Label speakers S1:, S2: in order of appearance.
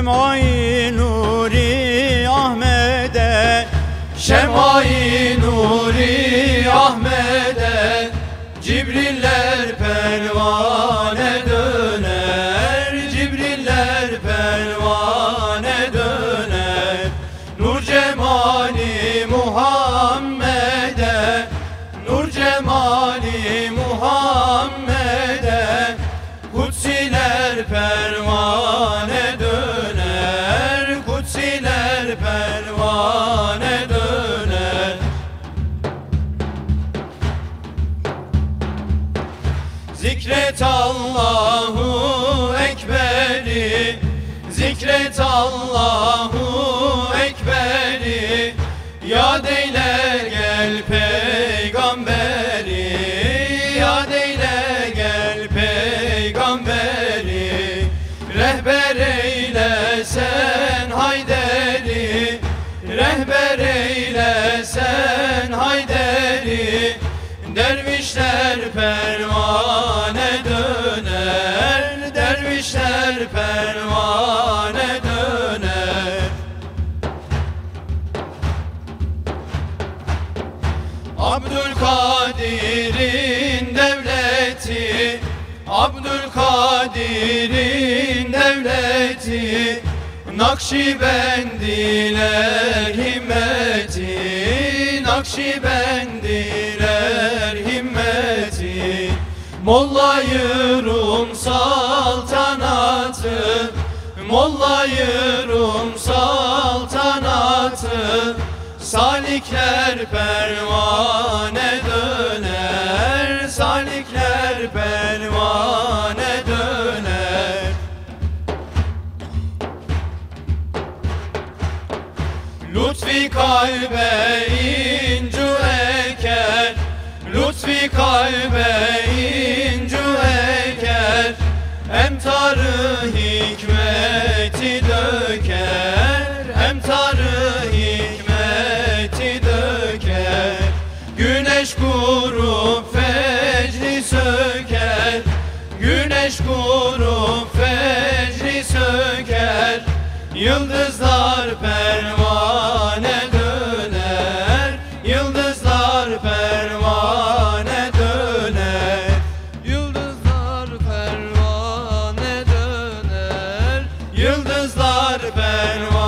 S1: Şemai Nuri Ahmet'e.
S2: Şemai Nuri Zikret Allahu Ekber'i. Zikret Allahu Ekber'i. Yad eyle gel peygamberi. Yad eyle gel peygamberi. Rehber eyle sen Hayder'i. Rehber eyle sen Hayder'i. Dervişler pervane Abdülkadir'in devleti Abdülkadir'in devleti Nakşibendiler himmeti Nakşibendiler himmeti. Mollayı Rum saltanatı Mollayı Rum saltanatı Salikler pervane döner Salikler pervane döner. Lütfi kalbe incu eker Lütfi kalbe incu eker. Emtarı hikmeti döker grup fecri söker. Güneş grup fecri söker. Yıldızlar pervane döner. Yıldızlar pervane döner. Yıldızlar pervane döner. Yıldızlar pervane